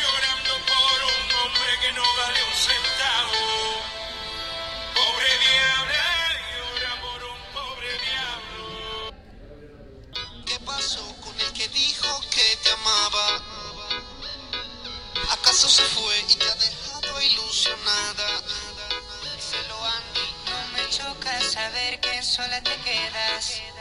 Llorando por un hombre que no vale un centavo, pobre diablo, llora por un pobre diablo. ¿Qué pasó con el que dijo que te amaba? ¿Acaso se fue y te dejó? toca saber que sola te quedas.